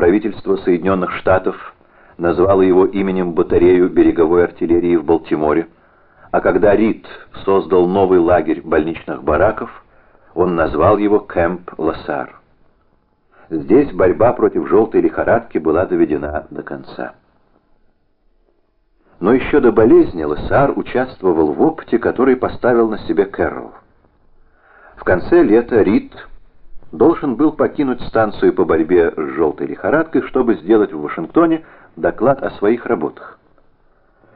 правительство Соединенных Штатов назвало его именем батарею береговой артиллерии в Балтиморе, а когда Рид создал новый лагерь больничных бараков, он назвал его Кэмп Лассар. Здесь борьба против желтой лихорадки была доведена до конца. Но еще до болезни Лассар участвовал в опыте, который поставил на себе Кэрролл. В конце лета Рид должен был покинуть станцию по борьбе с желтой лихорадкой, чтобы сделать в Вашингтоне доклад о своих работах.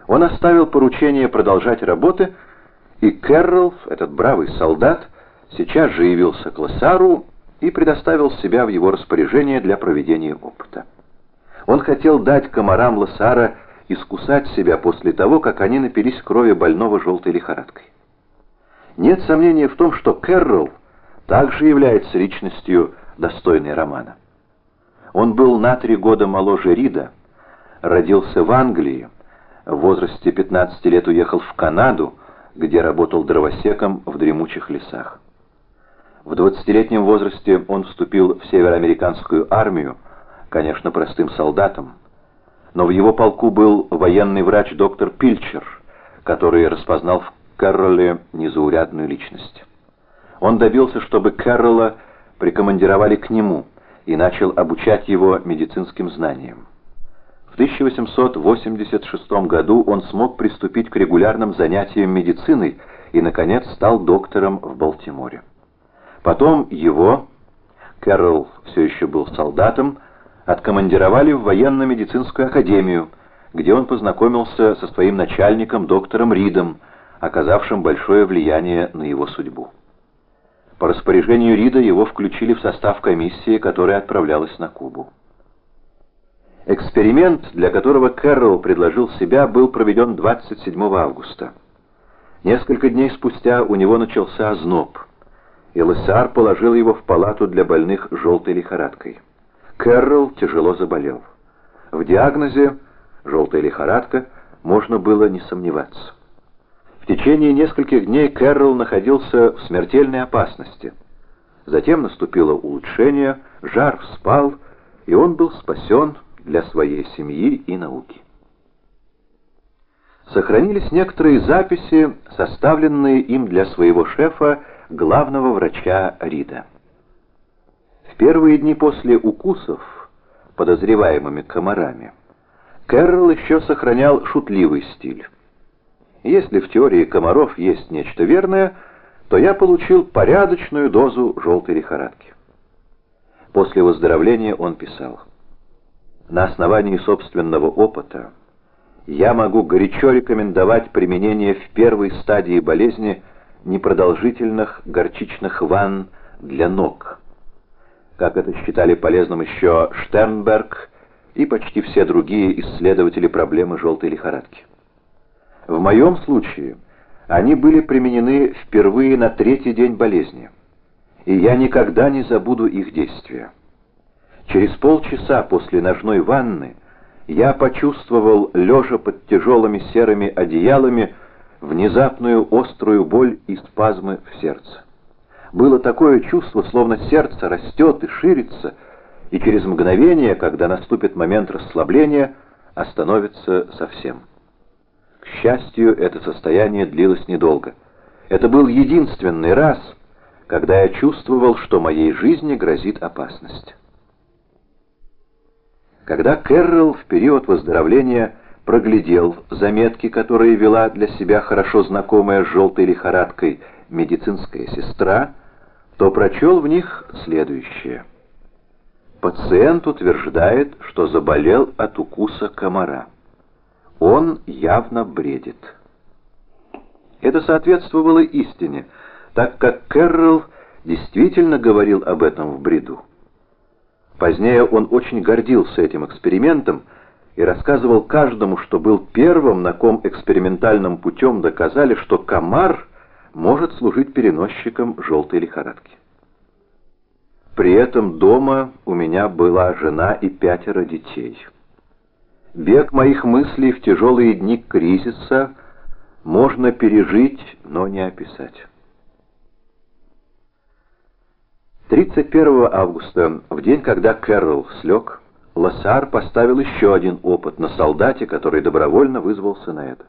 Он оставил поручение продолжать работы, и Кэрролл, этот бравый солдат, сейчас же явился к Лассару и предоставил себя в его распоряжение для проведения опыта. Он хотел дать комарам Лассара искусать себя после того, как они напились крови больного желтой лихорадкой. Нет сомнения в том, что Кэрролл также является личностью достойной романа. Он был на три года моложе Рида, родился в Англии, в возрасте 15 лет уехал в Канаду, где работал дровосеком в дремучих лесах. В 20-летнем возрасте он вступил в североамериканскую армию, конечно, простым солдатом, но в его полку был военный врач доктор Пильчер, который распознал в Кэрроле незаурядную личность. Он добился, чтобы Кэрролла прикомандировали к нему и начал обучать его медицинским знаниям. В 1886 году он смог приступить к регулярным занятиям медициной и, наконец, стал доктором в Балтиморе. Потом его, Кэрролл все еще был солдатом, откомандировали в военно-медицинскую академию, где он познакомился со своим начальником доктором Ридом, оказавшим большое влияние на его судьбу. По распоряжению Рида его включили в состав комиссии, которая отправлялась на Кубу. Эксперимент, для которого Кэрролл предложил себя, был проведен 27 августа. Несколько дней спустя у него начался озноб, и Лысар положил его в палату для больных желтой лихорадкой. Кэрролл тяжело заболел. В диагнозе «желтая лихорадка» можно было не сомневаться. В течение нескольких дней Кэрролл находился в смертельной опасности. Затем наступило улучшение, жар спал, и он был спасен для своей семьи и науки. Сохранились некоторые записи, составленные им для своего шефа, главного врача Рида. В первые дни после укусов, подозреваемыми комарами, Кэрролл еще сохранял шутливый стиль. Если в теории комаров есть нечто верное, то я получил порядочную дозу желтой лихорадки. После выздоровления он писал. На основании собственного опыта я могу горячо рекомендовать применение в первой стадии болезни непродолжительных горчичных ванн для ног. Как это считали полезным еще Штернберг и почти все другие исследователи проблемы желтой лихорадки. В моем случае они были применены впервые на третий день болезни, и я никогда не забуду их действия. Через полчаса после ножной ванны я почувствовал, лежа под тяжелыми серыми одеялами, внезапную острую боль и спазмы в сердце. Было такое чувство, словно сердце растет и ширится, и через мгновение, когда наступит момент расслабления, остановится совсем. Счастью, это состояние длилось недолго. Это был единственный раз, когда я чувствовал, что моей жизни грозит опасность. Когда Кэрролл в период выздоровления проглядел заметки, которые вела для себя хорошо знакомая с желтой лихорадкой медицинская сестра, то прочел в них следующее. Пациент утверждает, что заболел от укуса комара. Он явно бредит. Это соответствовало истине, так как Кэрролл действительно говорил об этом в бреду. Позднее он очень гордился этим экспериментом и рассказывал каждому, что был первым, на ком экспериментальным путем доказали, что комар может служить переносчиком желтой лихорадки. При этом дома у меня была жена и пятеро детей. Бег моих мыслей в тяжелые дни кризиса можно пережить, но не описать. 31 августа, в день, когда Кэрролл слег, Лассар поставил еще один опыт на солдате, который добровольно вызвался на это.